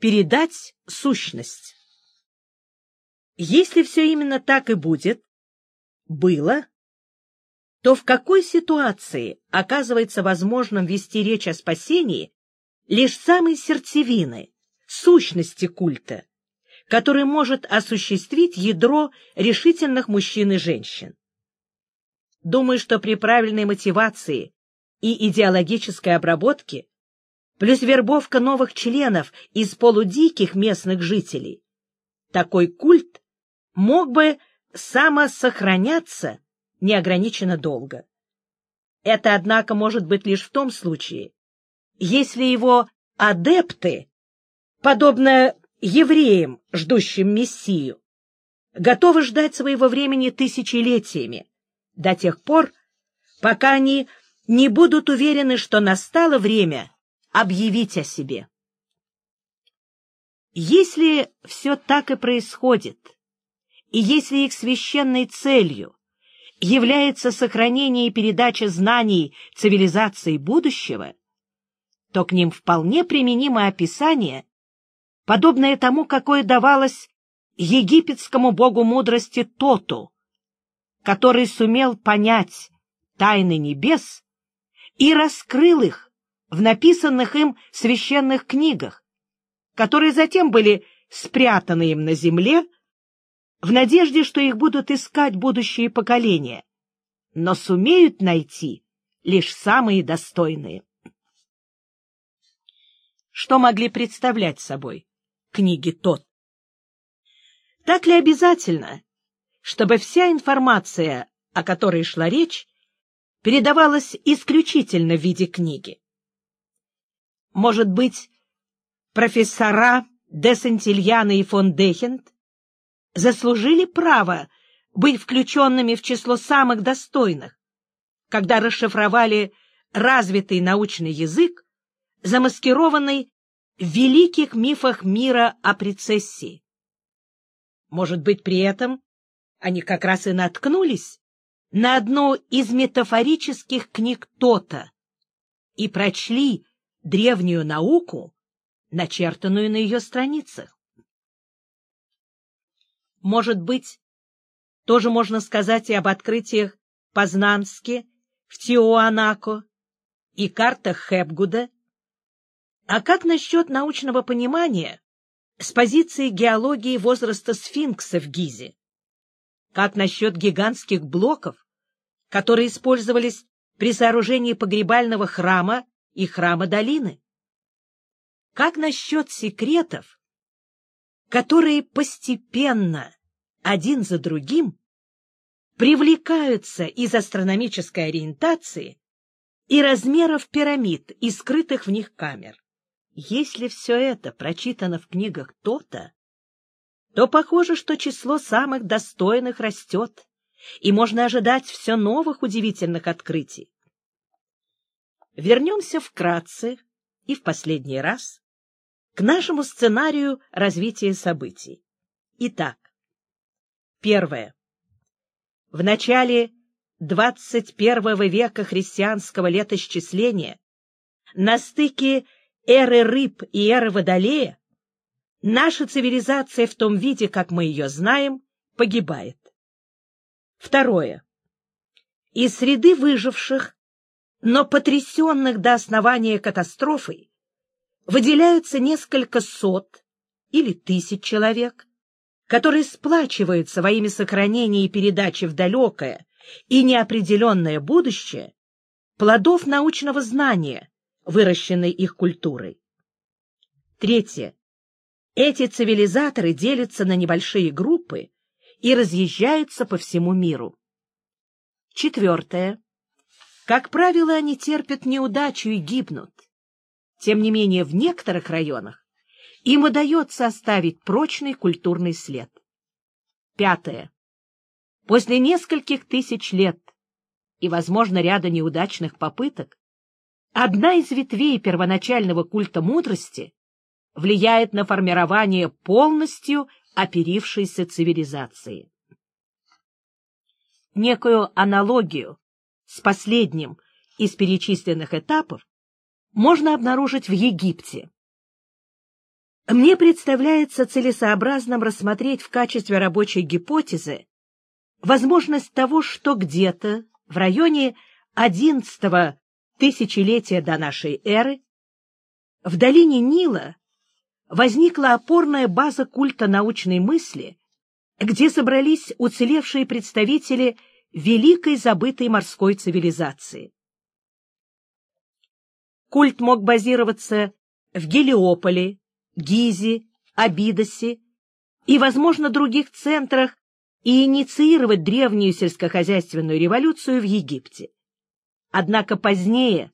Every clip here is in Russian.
передать сущность. Если все именно так и будет, было, то в какой ситуации оказывается возможным вести речь о спасении лишь самой сердцевины, сущности культа, который может осуществить ядро решительных мужчин и женщин? Думаю, что при правильной мотивации и идеологической обработке, плюс вербовка новых членов из полудиких местных жителей, такой культ мог бы самосохраняться неограниченно долго. Это, однако, может быть лишь в том случае, если его адепты, подобно евреям, ждущим Мессию, готовы ждать своего времени тысячелетиями, до тех пор, пока они не будут уверены, что настало время объявить о себе. Если все так и происходит, и если их священной целью является сохранение и передача знаний цивилизации будущего, то к ним вполне применимо описание, подобное тому, какое давалось египетскому богу мудрости Тоту, который сумел понять тайны небес и раскрыл их в написанных им священных книгах, которые затем были спрятаны им на земле в надежде, что их будут искать будущие поколения, но сумеют найти лишь самые достойные. Что могли представлять собой книги тот? Так ли обязательно, чтобы вся информация, о которой шла речь, передавалась исключительно в виде книги? Может быть, профессора де Сантильяна и фон Дехент заслужили право быть включенными в число самых достойных, когда расшифровали развитый научный язык, замаскированный в великих мифах мира о прецессии. Может быть, при этом они как раз и наткнулись на одну из метафорических книг Тота и прочли древнюю науку, начертанную на ее страницах. Может быть, тоже можно сказать и об открытиях Познанске, в Тиоанако и картах Хепгуда. А как насчет научного понимания с позиции геологии возраста сфинкса в Гизе? Как насчет гигантских блоков, которые использовались при сооружении погребального храма и храма долины? Как насчет секретов, которые постепенно, один за другим, привлекаются из астрономической ориентации и размеров пирамид и скрытых в них камер. Если все это прочитано в книгах то-то, то похоже, что число самых достойных растет, и можно ожидать все новых удивительных открытий. Вернемся вкратце и в последний раз к нашему сценарию развития событий. Итак, первое. В начале 21 века христианского летосчисления на стыке эры рыб и эры водолея наша цивилизация в том виде, как мы ее знаем, погибает. Второе. Из среды выживших, но потрясенных до основания катастрофой, выделяются несколько сот или тысяч человек, которые сплачиваются во имя сохранения и передачи в далекое и неопределенное будущее плодов научного знания, выращенной их культурой. Третье. Эти цивилизаторы делятся на небольшие группы и разъезжаются по всему миру. Четвертое. Как правило, они терпят неудачу и гибнут. Тем не менее, в некоторых районах им удается оставить прочный культурный след. Пятое. После нескольких тысяч лет и, возможно, ряда неудачных попыток, одна из ветвей первоначального культа мудрости влияет на формирование полностью оперившейся цивилизации. Некую аналогию с последним из перечисленных этапов можно обнаружить в Египте. Мне представляется целесообразным рассмотреть в качестве рабочей гипотезы возможность того, что где-то в районе XI тысячелетия до нашей эры в долине Нила возникла опорная база культа научной мысли, где собрались уцелевшие представители великой забытой морской цивилизации. Культ мог базироваться в Гелиополе, Гизе, Абидосе и, возможно, других центрах и инициировать древнюю сельскохозяйственную революцию в Египте. Однако позднее,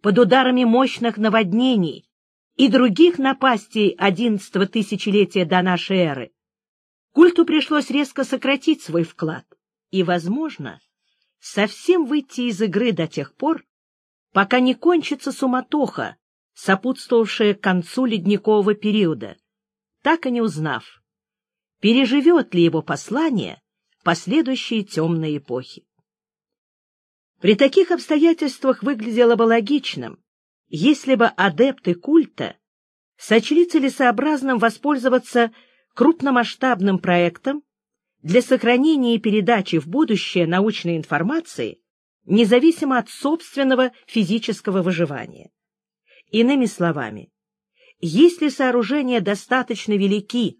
под ударами мощных наводнений и других напастей XI тысячелетия до нашей эры, культу пришлось резко сократить свой вклад и, возможно, совсем выйти из игры до тех пор, пока не кончится суматоха, сопутствовавшая концу ледникового периода, так и не узнав, переживет ли его послание последующие темные эпохи. При таких обстоятельствах выглядело бы логичным, если бы адепты культа сочли целесообразным воспользоваться крупномасштабным проектом для сохранения и передачи в будущее научной информации, независимо от собственного физического выживания. Иными словами, если сооружения достаточно велики,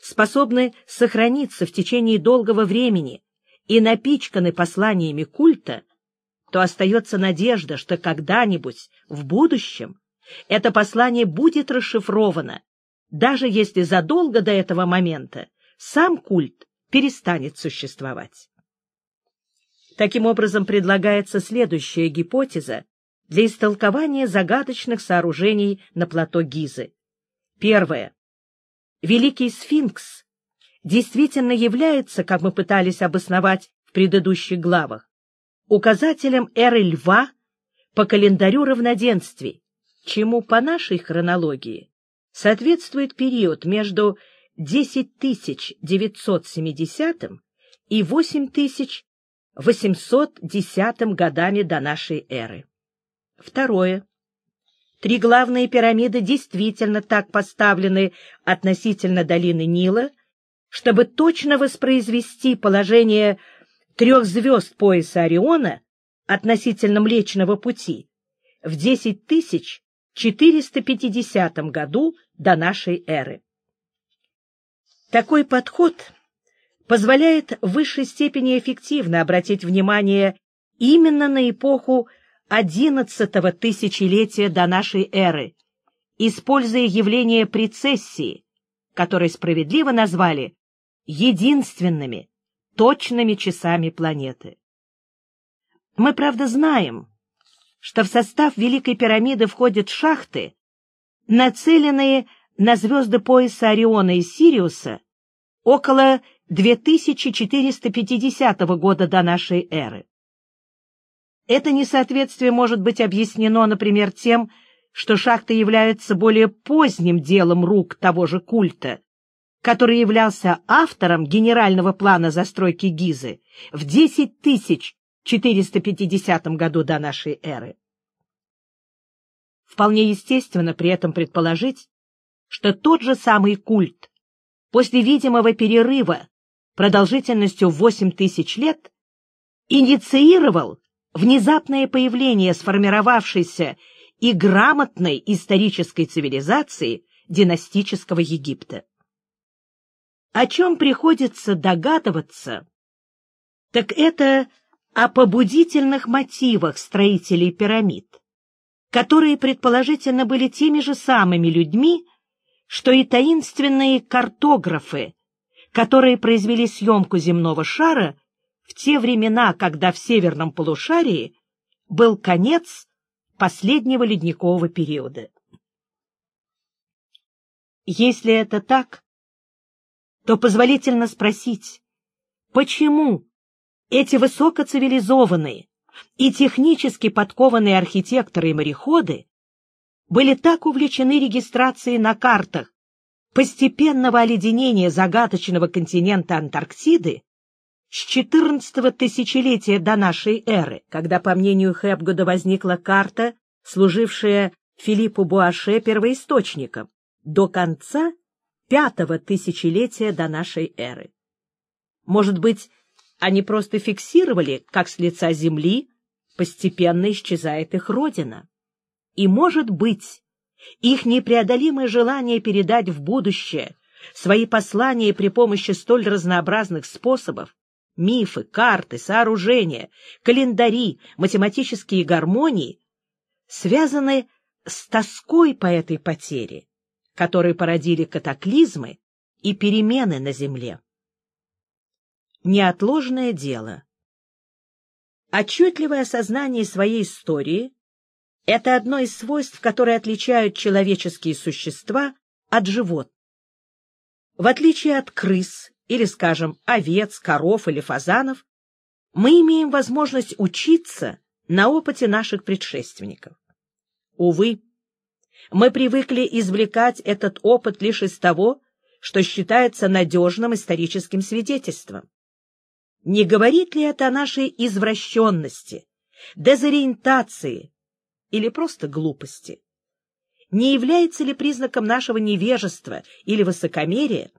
способны сохраниться в течение долгого времени и напичканы посланиями культа, то остается надежда, что когда-нибудь в будущем это послание будет расшифровано, даже если задолго до этого момента сам культ перестанет существовать. Таким образом, предлагается следующая гипотеза для истолкования загадочных сооружений на плато Гизы. Первое. Великий сфинкс действительно является, как мы пытались обосновать в предыдущих главах, указателем эры льва по календарю равноденствий, чему по нашей хронологии соответствует период между 10970 и 8810 годами до нашей эры. Второе. Три главные пирамиды действительно так поставлены относительно долины Нила, чтобы точно воспроизвести положение трех звезд пояса Ориона относительно Млечного Пути в 10450 году до нашей эры. Такой подход позволяет в высшей степени эффективно обратить внимание именно на эпоху XI тысячелетия до нашей эры, используя явление прецессии, которые справедливо назвали единственными точными часами планеты. Мы, правда, знаем, что в состав Великой пирамиды входят шахты, нацеленные на звезды пояса Ориона и Сириуса около 2450 года до нашей эры. Это несоответствие может быть объяснено, например, тем, что шахты являются более поздним делом рук того же культа, который являлся автором генерального плана застройки Гизы в 10450 году до нашей эры. Вполне естественно при этом предположить, что тот же самый культ после видимого перерыва продолжительностью в 8 тысяч лет инициировал внезапное появление сформировавшейся и грамотной исторической цивилизации династического Египта. О чем приходится догадываться, так это о побудительных мотивах строителей пирамид, которые предположительно были теми же самыми людьми, что и таинственные картографы, которые произвели съемку земного шара в те времена, когда в северном полушарии был конец последнего ледникового периода. Если это так, то позволительно спросить, почему эти высокоцивилизованные и технически подкованные архитекторы и мореходы были так увлечены регистрацией на картах постепенного оледенения загадочного континента Антарктиды, с XIV тысячелетия до нашей эры, когда, по мнению Хепгода, возникла карта, служившая Филиппу Буаше первоисточником, до конца пятого тысячелетия до нашей эры. Может быть, они просто фиксировали, как с лица земли постепенно исчезает их родина. И, может быть, их непреодолимое желание передать в будущее свои послания при помощи столь разнообразных способов — мифы, карты, сооружения, календари, математические гармонии — связаны с тоской по этой потере, которые породили катаклизмы и перемены на Земле. Неотложное дело. Отчетливое осознание своей истории — это одно из свойств, которые отличают человеческие существа от животных. В отличие от крыс или, скажем, овец, коров или фазанов, мы имеем возможность учиться на опыте наших предшественников. Увы, мы привыкли извлекать этот опыт лишь из того, что считается надежным историческим свидетельством. Не говорит ли это о нашей извращенности, дезориентации или просто глупости? Не является ли признаком нашего невежества или высокомерия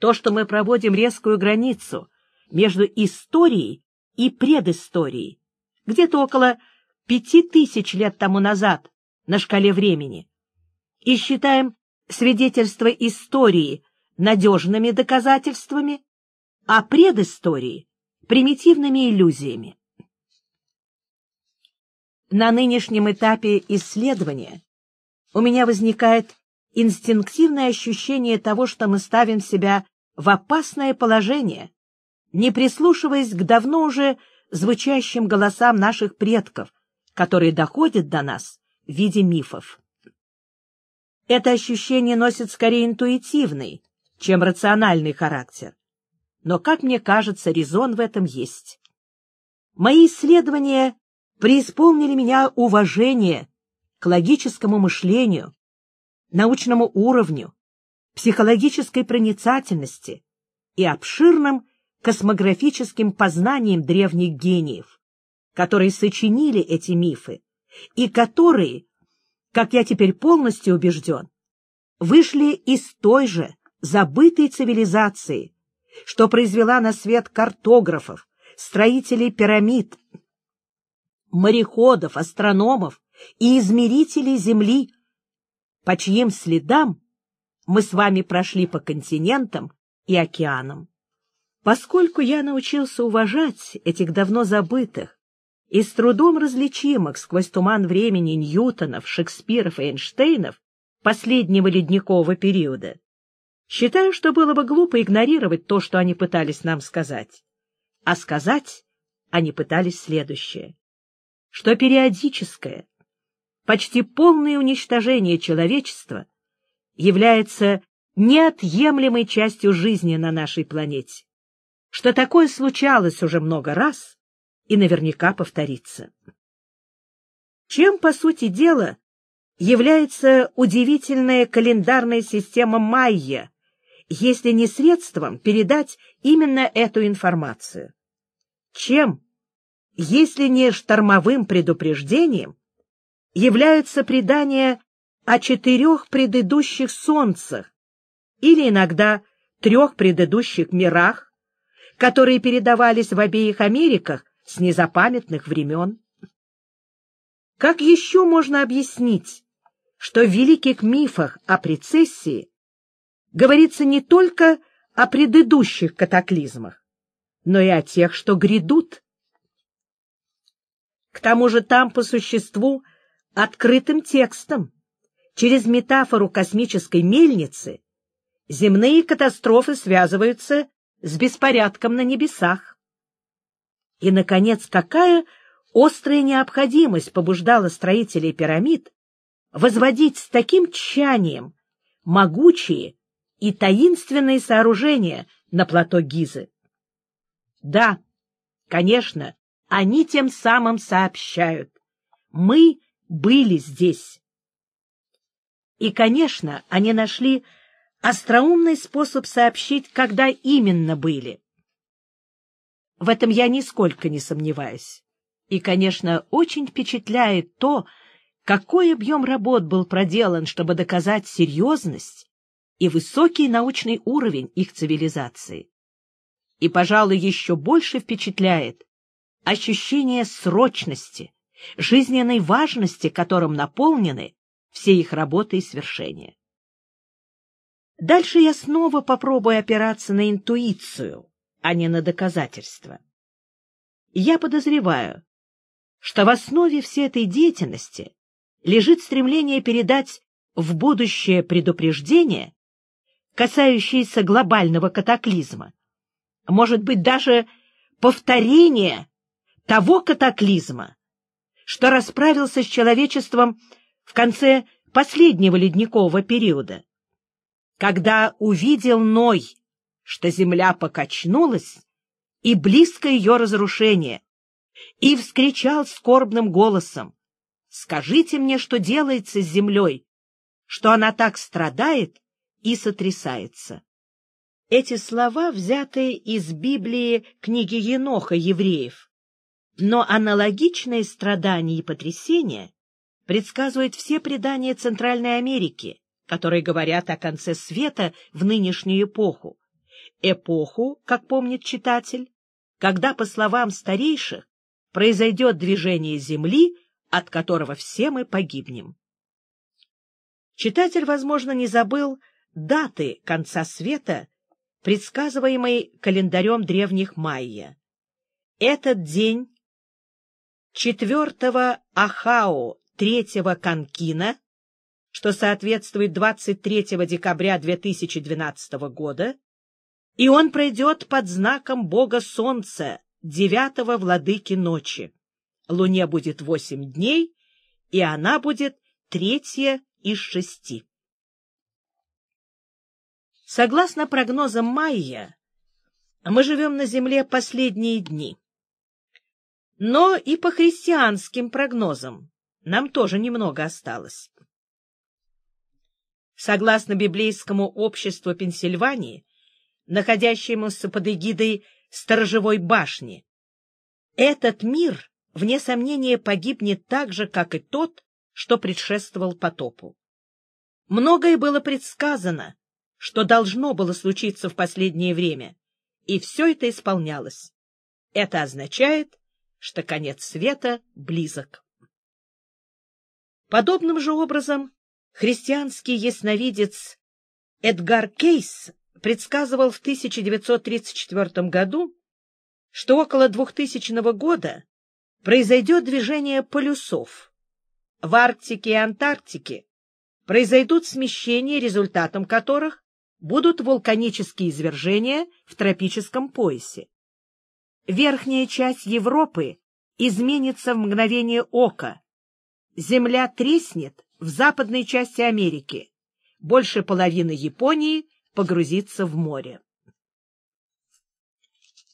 то, что мы проводим резкую границу между историей и предысторией, где-то около пяти тысяч лет тому назад на шкале времени, и считаем свидетельства истории надежными доказательствами, а предыстории — примитивными иллюзиями. На нынешнем этапе исследования у меня возникает инстинктивное ощущение того, что мы ставим себя в опасное положение, не прислушиваясь к давно уже звучащим голосам наших предков, которые доходят до нас в виде мифов. Это ощущение носит скорее интуитивный, чем рациональный характер но, как мне кажется, резон в этом есть. Мои исследования преисполнили меня уважения к логическому мышлению, научному уровню, психологической проницательности и обширным космографическим познанием древних гениев, которые сочинили эти мифы и которые, как я теперь полностью убежден, вышли из той же забытой цивилизации, что произвела на свет картографов, строителей пирамид, мореходов, астрономов и измерителей Земли, по чьим следам мы с вами прошли по континентам и океанам. Поскольку я научился уважать этих давно забытых и с трудом различимых сквозь туман времени Ньютонов, Шекспиров и Эйнштейнов последнего ледникового периода, Считаю, что было бы глупо игнорировать то, что они пытались нам сказать. А сказать они пытались следующее. Что периодическое, почти полное уничтожение человечества является неотъемлемой частью жизни на нашей планете. Что такое случалось уже много раз и наверняка повторится. Чем, по сути дела, является удивительная календарная система майя, если не средством передать именно эту информацию? Чем, если не штормовым предупреждением, являются предания о четырех предыдущих солнцах или иногда трех предыдущих мирах, которые передавались в обеих Америках с незапамятных времен? Как еще можно объяснить, что в великих мифах о прецессии говорится не только о предыдущих катаклизмах, но и о тех, что грядут. К тому же там по существу открытым текстом, через метафору космической мельницы, земные катастрофы связываются с беспорядком на небесах. И, наконец, какая острая необходимость побуждала строителей пирамид возводить с таким тщанием могучие и таинственные сооружения на плато Гизы. Да, конечно, они тем самым сообщают. Мы были здесь. И, конечно, они нашли остроумный способ сообщить, когда именно были. В этом я нисколько не сомневаюсь. И, конечно, очень впечатляет то, какой объем работ был проделан, чтобы доказать серьезность и высокий научный уровень их цивилизации. И, пожалуй, еще больше впечатляет ощущение срочности, жизненной важности, которым наполнены все их работы и свершения. Дальше я снова попробую опираться на интуицию, а не на доказательства. Я подозреваю, что в основе всей этой деятельности лежит стремление передать в будущее предупреждение, касающееся глобального катаклизма, может быть, даже повторение того катаклизма, что расправился с человечеством в конце последнего ледникового периода, когда увидел Ной, что земля покачнулась, и близко ее разрушение, и вскричал скорбным голосом, «Скажите мне, что делается с землей, что она так страдает и сотрясается». Эти слова взяты из Библии книги Еноха евреев, но аналогичные страдания и потрясения предсказывают все предания Центральной Америки, которые говорят о конце света в нынешнюю эпоху. Эпоху, как помнит читатель, когда, по словам старейших, произойдет движение Земли, от которого все мы погибнем. Читатель, возможно, не забыл даты конца света, предсказываемой календарем древних майя. Этот день 4 Ахао 3 Канкина, что соответствует 23 декабря 2012 года, и он пройдет под знаком бога Солнца, девятого владыки ночи. Луне будет восемь дней, и она будет третья из шести. Согласно прогнозам Майя, мы живем на Земле последние дни. Но и по христианским прогнозам нам тоже немного осталось. Согласно библейскому обществу Пенсильвании, находящемуся под эгидой сторожевой башни. Этот мир, вне сомнения, погибнет так же, как и тот, что предшествовал потопу. Многое было предсказано, что должно было случиться в последнее время, и все это исполнялось. Это означает, что конец света близок. Подобным же образом христианский ясновидец Эдгар Кейс предсказывал в 1934 году, что около 2000 года произойдет движение полюсов. В Арктике и Антарктике произойдут смещения, результатом которых будут вулканические извержения в тропическом поясе. Верхняя часть Европы изменится в мгновение ока. Земля треснет в западной части Америки. Больше половины Японии погрузиться в море.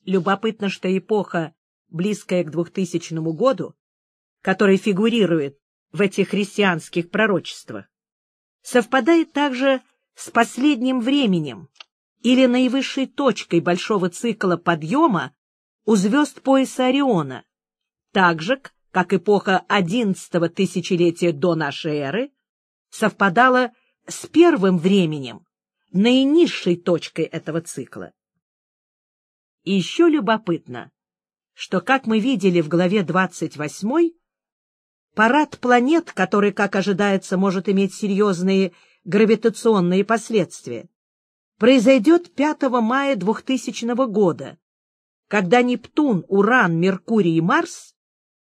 Любопытно, что эпоха, близкая к 2000 году, которая фигурирует в этих христианских пророчествах, совпадает также с последним временем или наивысшей точкой большого цикла подъема у звезд пояса Ориона, так же, как эпоха одиннадцатого тысячелетия до нашей эры совпадала с первым временем, наинизшей точкой этого цикла. И еще любопытно, что, как мы видели в главе 28, парад планет, который, как ожидается, может иметь серьезные гравитационные последствия, произойдет 5 мая 2000 года, когда Нептун, Уран, Меркурий и Марс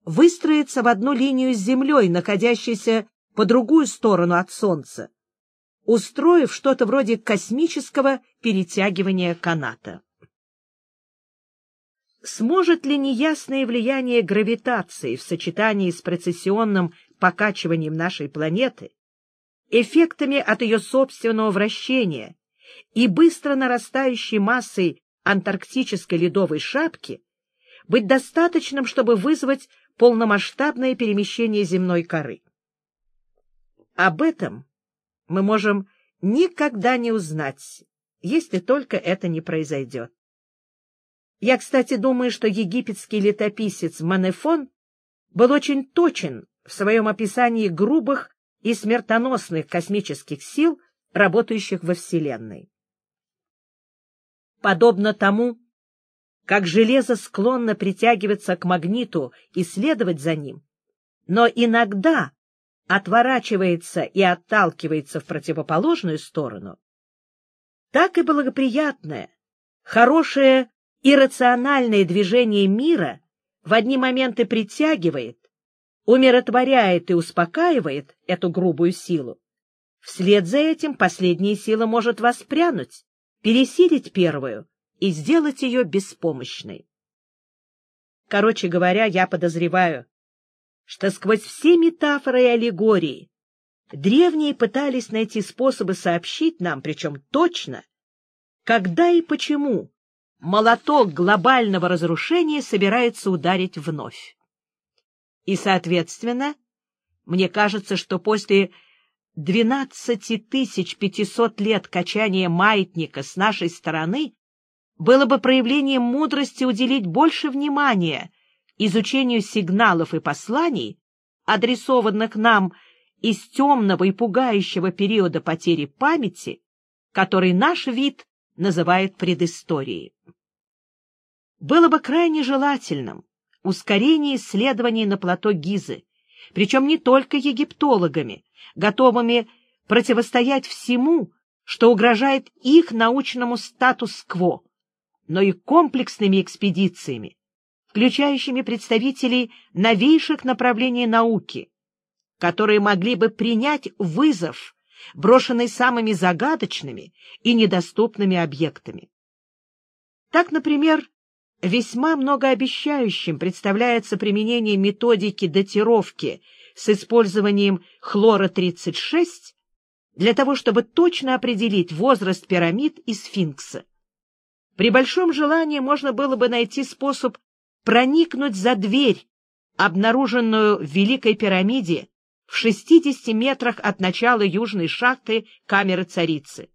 выстроятся в одну линию с Землей, находящейся по другую сторону от Солнца, устроив что-то вроде космического перетягивания каната. Сможет ли неясное влияние гравитации в сочетании с прецессионным покачиванием нашей планеты, эффектами от ее собственного вращения и быстро нарастающей массой антарктической ледовой шапки быть достаточным, чтобы вызвать полномасштабное перемещение земной коры? Об этом мы можем никогда не узнать, если только это не произойдет. Я, кстати, думаю, что египетский летописец Манефон был очень точен в своем описании грубых и смертоносных космических сил, работающих во Вселенной. Подобно тому, как железо склонно притягиваться к магниту и следовать за ним, но иногда отворачивается и отталкивается в противоположную сторону, так и благоприятное, хорошее и рациональное движение мира в одни моменты притягивает, умиротворяет и успокаивает эту грубую силу. Вслед за этим последняя сила может воспрянуть, пересилить первую и сделать ее беспомощной. Короче говоря, я подозреваю, что сквозь все метафоры и аллегории древние пытались найти способы сообщить нам, причем точно, когда и почему молоток глобального разрушения собирается ударить вновь. И, соответственно, мне кажется, что после 12500 лет качания маятника с нашей стороны было бы проявлением мудрости уделить больше внимания изучению сигналов и посланий, адресованных нам из темного и пугающего периода потери памяти, который наш вид называет предысторией. Было бы крайне желательным ускорение исследований на плато Гизы, причем не только египтологами, готовыми противостоять всему, что угрожает их научному статус-кво, но и комплексными экспедициями, включающими представителей новейших направлений науки, которые могли бы принять вызов, брошенный самыми загадочными и недоступными объектами. Так, например, весьма многообещающим представляется применение методики датировки с использованием хлора-36 для того, чтобы точно определить возраст пирамид и сфинкса. При большом желании можно было бы найти способ проникнуть за дверь, обнаруженную в Великой пирамиде в 60 метрах от начала южной шахты камеры царицы.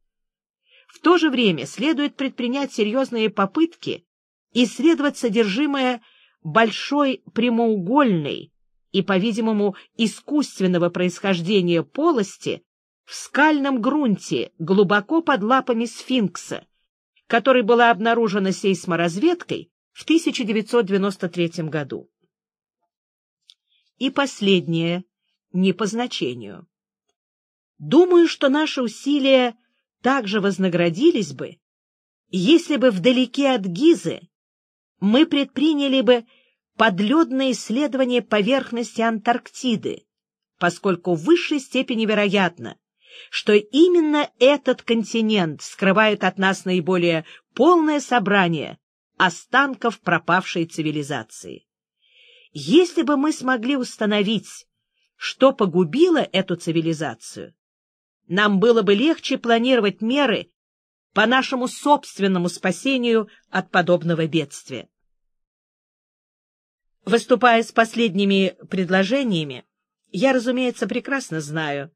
В то же время следует предпринять серьезные попытки исследовать содержимое большой прямоугольной и, по-видимому, искусственного происхождения полости в скальном грунте глубоко под лапами сфинкса, которой была обнаружена сейсморазведкой в 1993 году. И последнее, не по значению. Думаю, что наши усилия также вознаградились бы, если бы вдалеке от Гизы мы предприняли бы подледное исследование поверхности Антарктиды, поскольку в высшей степени вероятно, что именно этот континент скрывает от нас наиболее полное собрание останков пропавшей цивилизации. Если бы мы смогли установить, что погубило эту цивилизацию, нам было бы легче планировать меры по нашему собственному спасению от подобного бедствия. Выступая с последними предложениями, я, разумеется, прекрасно знаю,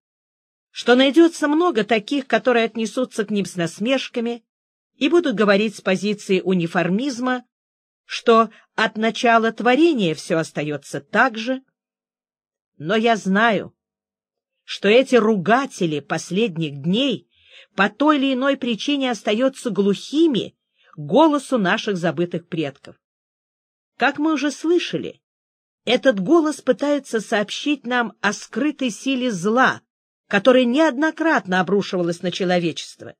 что найдется много таких, которые отнесутся к ним с насмешками и будут говорить с позиции униформизма, что от начала творения все остается так же. Но я знаю, что эти ругатели последних дней по той или иной причине остаются глухими голосу наших забытых предков. Как мы уже слышали, этот голос пытается сообщить нам о скрытой силе зла, которая неоднократно обрушивалась на человечество,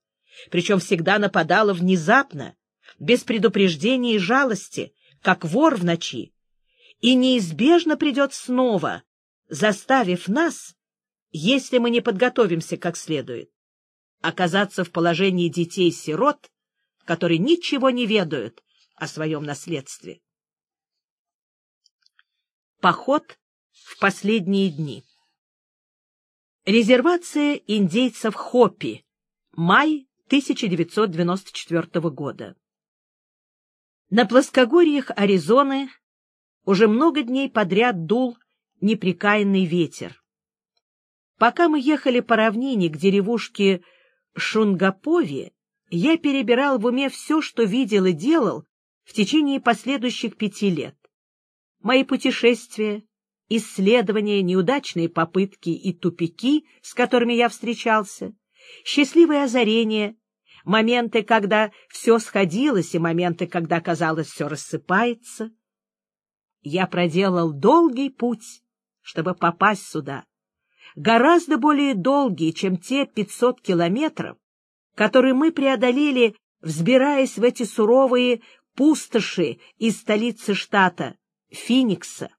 причем всегда нападала внезапно, без предупреждения и жалости, как вор в ночи, и неизбежно придет снова, заставив нас, если мы не подготовимся как следует, оказаться в положении детей-сирот, которые ничего не ведают о своем наследстве. Поход в последние дни Резервация индейцев Хопи. Май 1994 года. На плоскогорьях Аризоны уже много дней подряд дул непрекаянный ветер. Пока мы ехали по равнине к деревушке Шунгапове я перебирал в уме все, что видел и делал в течение последующих пяти лет. Мои путешествия, исследования, неудачные попытки и тупики, с которыми я встречался, счастливые озарения, моменты, когда все сходилось, и моменты, когда, казалось, все рассыпается. Я проделал долгий путь, чтобы попасть сюда, гораздо более долгий, чем те пятьсот километров, которые мы преодолели, взбираясь в эти суровые пустоши из столицы штата, Финикса.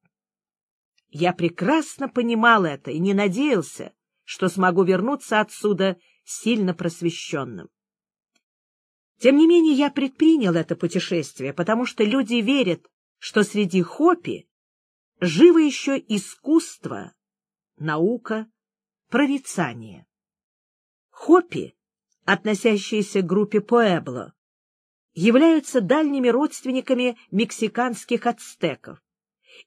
Я прекрасно понимал это и не надеялся, что смогу вернуться отсюда сильно просвещенным. Тем не менее, я предпринял это путешествие, потому что люди верят, что среди хопи живо еще искусство, наука, прорицание. Хопи, относящиеся к группе Пуэбло, являются дальними родственниками мексиканских ацтеков.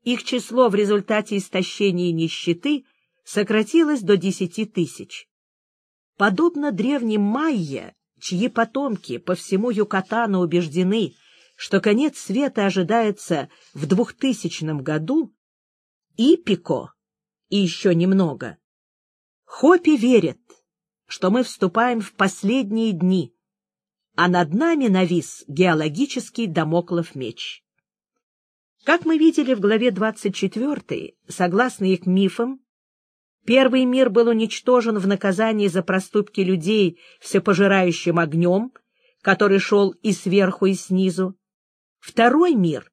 Их число в результате истощения и нищеты сократилось до десяти тысяч. Подобно древним майя, чьи потомки по всему Юкатану убеждены, что конец света ожидается в двухтысячном году, Ипико и еще немного, Хопи верят, что мы вступаем в последние дни, а над нами навис геологический домоклов меч. Как мы видели в главе 24, согласно их мифам, первый мир был уничтожен в наказании за проступки людей всепожирающим огнем, который шел и сверху, и снизу. Второй мир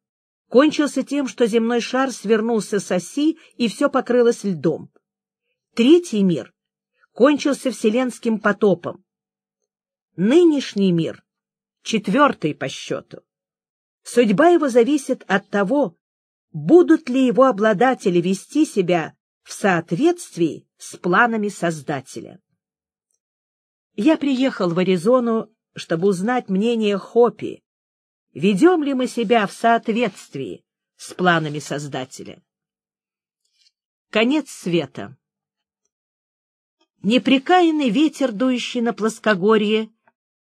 кончился тем, что земной шар свернулся с оси, и все покрылось льдом. Третий мир кончился вселенским потопом. Нынешний мир — четвертый по счету. Судьба его зависит от того, будут ли его обладатели вести себя в соответствии с планами Создателя. Я приехал в Аризону, чтобы узнать мнение Хопи, ведем ли мы себя в соответствии с планами Создателя. Конец света Непрекаянный ветер, дующий на плоскогорье,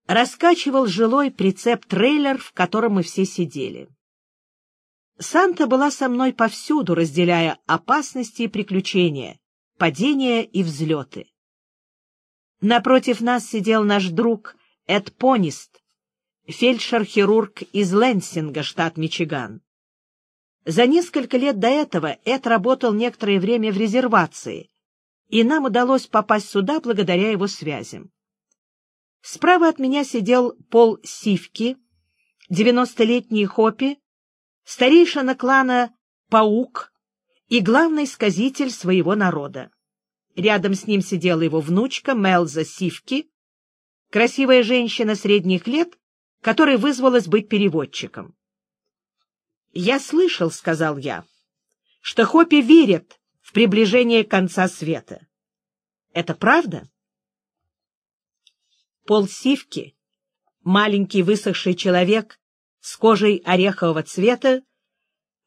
раскачивал жилой прицеп-трейлер, в котором мы все сидели. Санта была со мной повсюду, разделяя опасности и приключения, падения и взлеты. Напротив нас сидел наш друг Эд Понист, фельдшер-хирург из Лэнсинга, штат Мичиган. За несколько лет до этого Эд работал некоторое время в резервации, и нам удалось попасть сюда благодаря его связям. Справа от меня сидел Пол Сивки, девяностолетний Хопи, старейшина клана Паук и главный сказитель своего народа. Рядом с ним сидела его внучка Мелза Сивки, красивая женщина средних лет, которая вызвалась быть переводчиком. «Я слышал, — сказал я, — что Хопи верит в приближение конца света. Это правда? Пол Сивки, маленький высохший человек с кожей орехового цвета,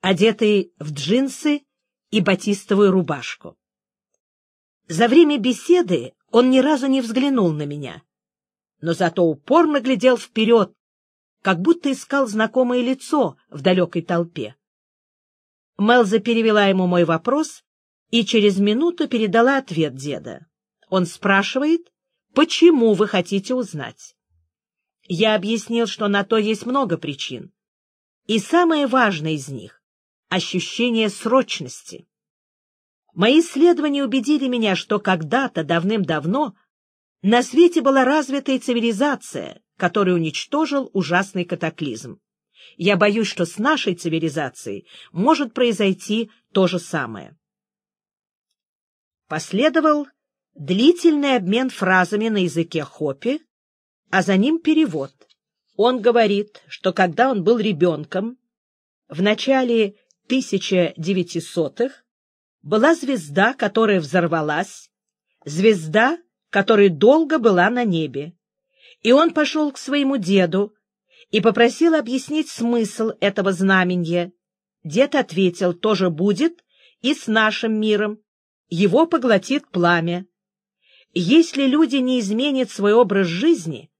одетый в джинсы и батистовую рубашку. За время беседы он ни разу не взглянул на меня, но зато упорно глядел вперед, как будто искал знакомое лицо в далекой толпе. Мелза перевела ему мой вопрос и через минуту передала ответ деда. Он спрашивает, почему вы хотите узнать. Я объяснил, что на то есть много причин. И самое важное из них — ощущение срочности. Мои исследования убедили меня, что когда-то давным-давно на свете была развитая цивилизация, которая уничтожил ужасный катаклизм. Я боюсь, что с нашей цивилизацией может произойти то же самое. Последовал длительный обмен фразами на языке Хопи, а за ним перевод. Он говорит, что когда он был ребенком, в начале 1900-х, была звезда, которая взорвалась, звезда, которая долго была на небе. И он пошел к своему деду и попросил объяснить смысл этого знамения. Дед ответил, тоже будет и с нашим миром, его поглотит пламя. Если люди не изменят свой образ жизни,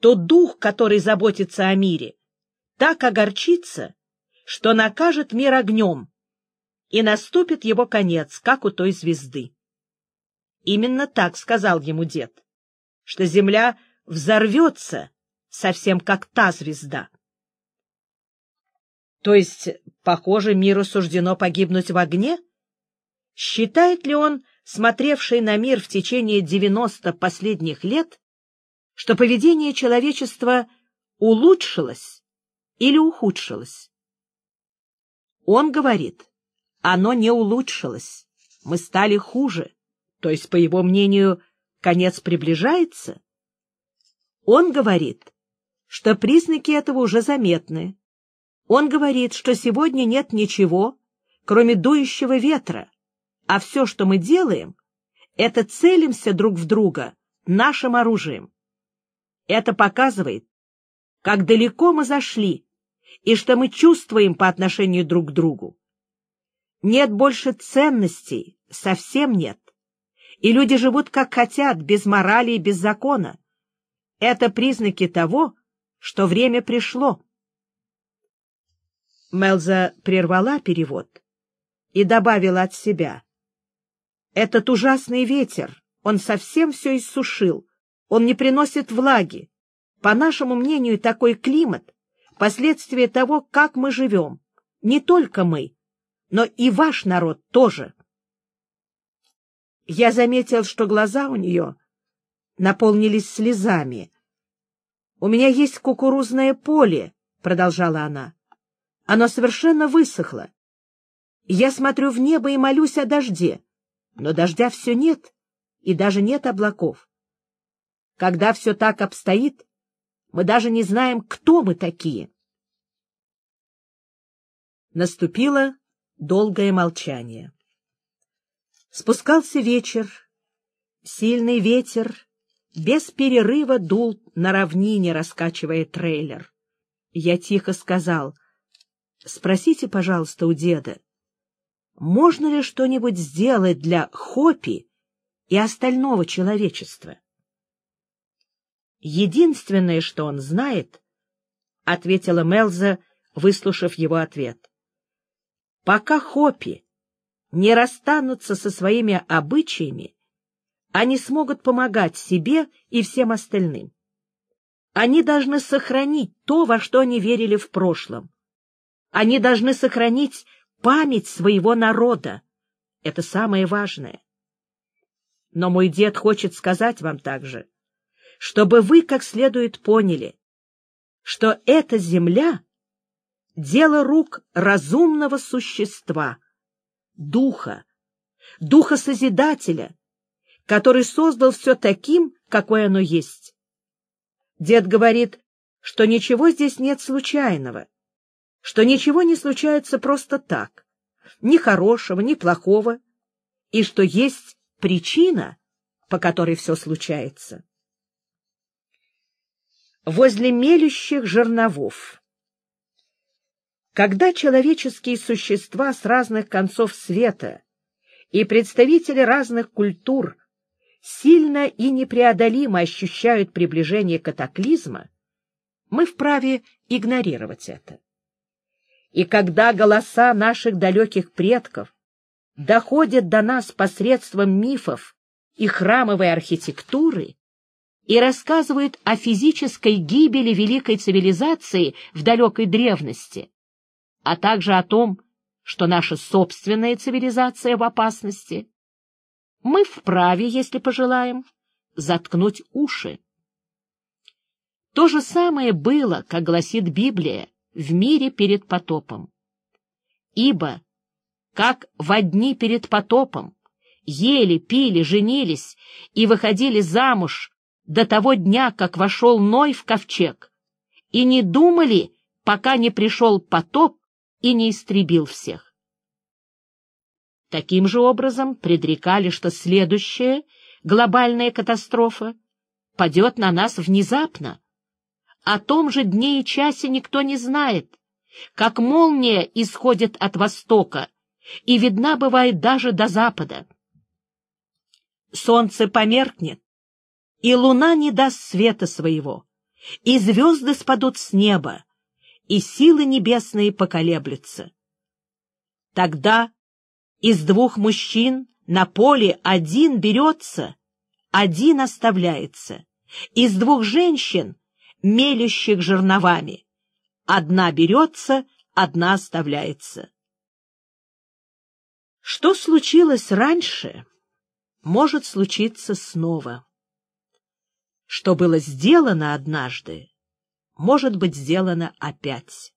то дух, который заботится о мире, так огорчится, что накажет мир огнем, и наступит его конец, как у той звезды. Именно так сказал ему дед, что земля взорвется, совсем как та звезда. То есть, похоже, миру суждено погибнуть в огне? Считает ли он, смотревший на мир в течение 90 последних лет, что поведение человечества улучшилось или ухудшилось? Он говорит, оно не улучшилось, мы стали хуже, то есть, по его мнению, конец приближается. Он говорит, что признаки этого уже заметны. Он говорит, что сегодня нет ничего, кроме дующего ветра, а все, что мы делаем, это целимся друг в друга нашим оружием. Это показывает, как далеко мы зашли и что мы чувствуем по отношению друг к другу. Нет больше ценностей, совсем нет. И люди живут как хотят, без морали и без закона. Это признаки того, что время пришло. Мелза прервала перевод и добавила от себя. Этот ужасный ветер, он совсем все иссушил, он не приносит влаги. По нашему мнению, такой климат — последствие того, как мы живем. Не только мы, но и ваш народ тоже. Я заметил, что глаза у нее наполнились слезами. — У меня есть кукурузное поле, — продолжала она. — Оно совершенно высохло. Я смотрю в небо и молюсь о дожде но дождя все нет, и даже нет облаков. Когда все так обстоит, мы даже не знаем, кто мы такие. Наступило долгое молчание. Спускался вечер, сильный ветер без перерыва дул на равнине, раскачивая трейлер. Я тихо сказал, — Спросите, пожалуйста, у деда, можно ли что-нибудь сделать для Хопи и остального человечества? Единственное, что он знает, — ответила Мелза, выслушав его ответ. Пока Хопи не расстанутся со своими обычаями, они смогут помогать себе и всем остальным. Они должны сохранить то, во что они верили в прошлом. Они должны сохранить память своего народа. Это самое важное. Но мой дед хочет сказать вам также, чтобы вы как следует поняли, что эта земля — дело рук разумного существа, духа, духа Созидателя, который создал все таким, какое оно есть. Дед говорит, что ничего здесь нет случайного, что ничего не случается просто так, ни хорошего, ни плохого, и что есть причина, по которой все случается. Возле мелющих жерновов Когда человеческие существа с разных концов света и представители разных культур сильно и непреодолимо ощущают приближение катаклизма, мы вправе игнорировать это. И когда голоса наших далеких предков доходят до нас посредством мифов и храмовой архитектуры и рассказывают о физической гибели великой цивилизации в далекой древности, а также о том, что наша собственная цивилизация в опасности, мы вправе, если пожелаем, заткнуть уши. То же самое было, как гласит Библия, в мире перед потопом. Ибо, как в дни перед потопом, ели, пили, женились и выходили замуж до того дня, как вошел Ной в ковчег, и не думали, пока не пришел потоп и не истребил всех. Таким же образом предрекали, что следующая глобальная катастрофа падет на нас внезапно, о том же дне и часе никто не знает, как молния исходит от востока и видна бывает даже до запада. Солнце померкнет, и луна не даст света своего, и звезды спадут с неба, и силы небесные поколеблются. Тогда Из двух мужчин на поле один берется, один оставляется. Из двух женщин, мелющих жерновами, одна берется, одна оставляется. Что случилось раньше, может случиться снова. Что было сделано однажды, может быть сделано опять.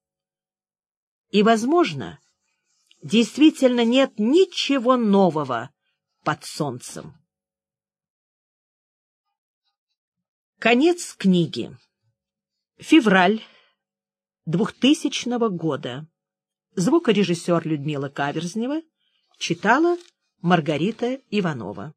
И, возможно, действительно нет ничего нового под солнцем. Конец книги. Февраль 2000 года. Звукорежиссер Людмила Каверзнева читала Маргарита Иванова.